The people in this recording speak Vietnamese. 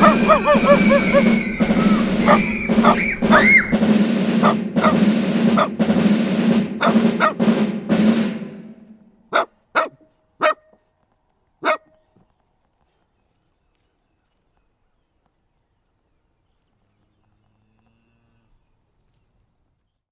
Ha ha ha ha ha!